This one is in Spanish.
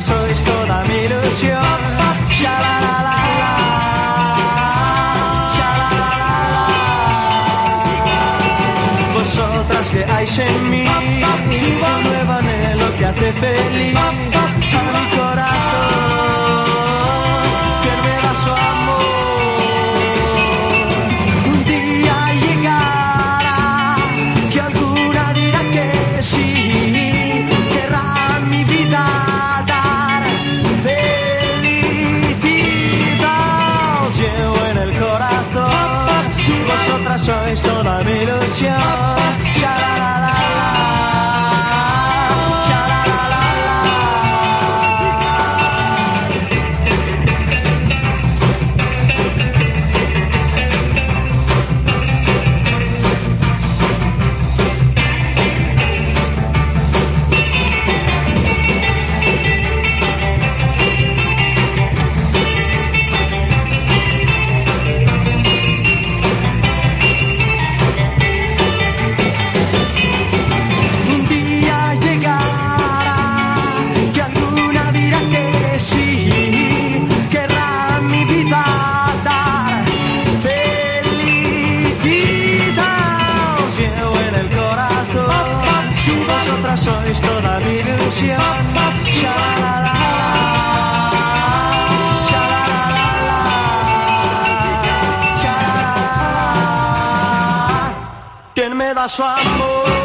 sois toda mi ilusión. Vosotras que hay en mí, nuevo anhelo que hace feliz. Si vosotras sois toda mi ilusión. Shalala, shalala, shalala, ¿Quién me da su amor?